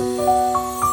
Música